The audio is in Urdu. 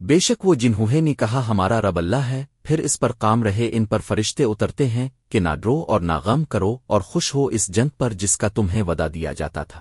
بے شک وہ جنہوں نے کہا ہمارا رب اللہ ہے، پھر اس پر کام رہے، ان پر فرشتے اترتے ہیں کہ نہ ڈرو اور نہ غم کرو اور خوش ہو اس جنگ پر جس کا تمہیں ودا دیا جاتا تھا۔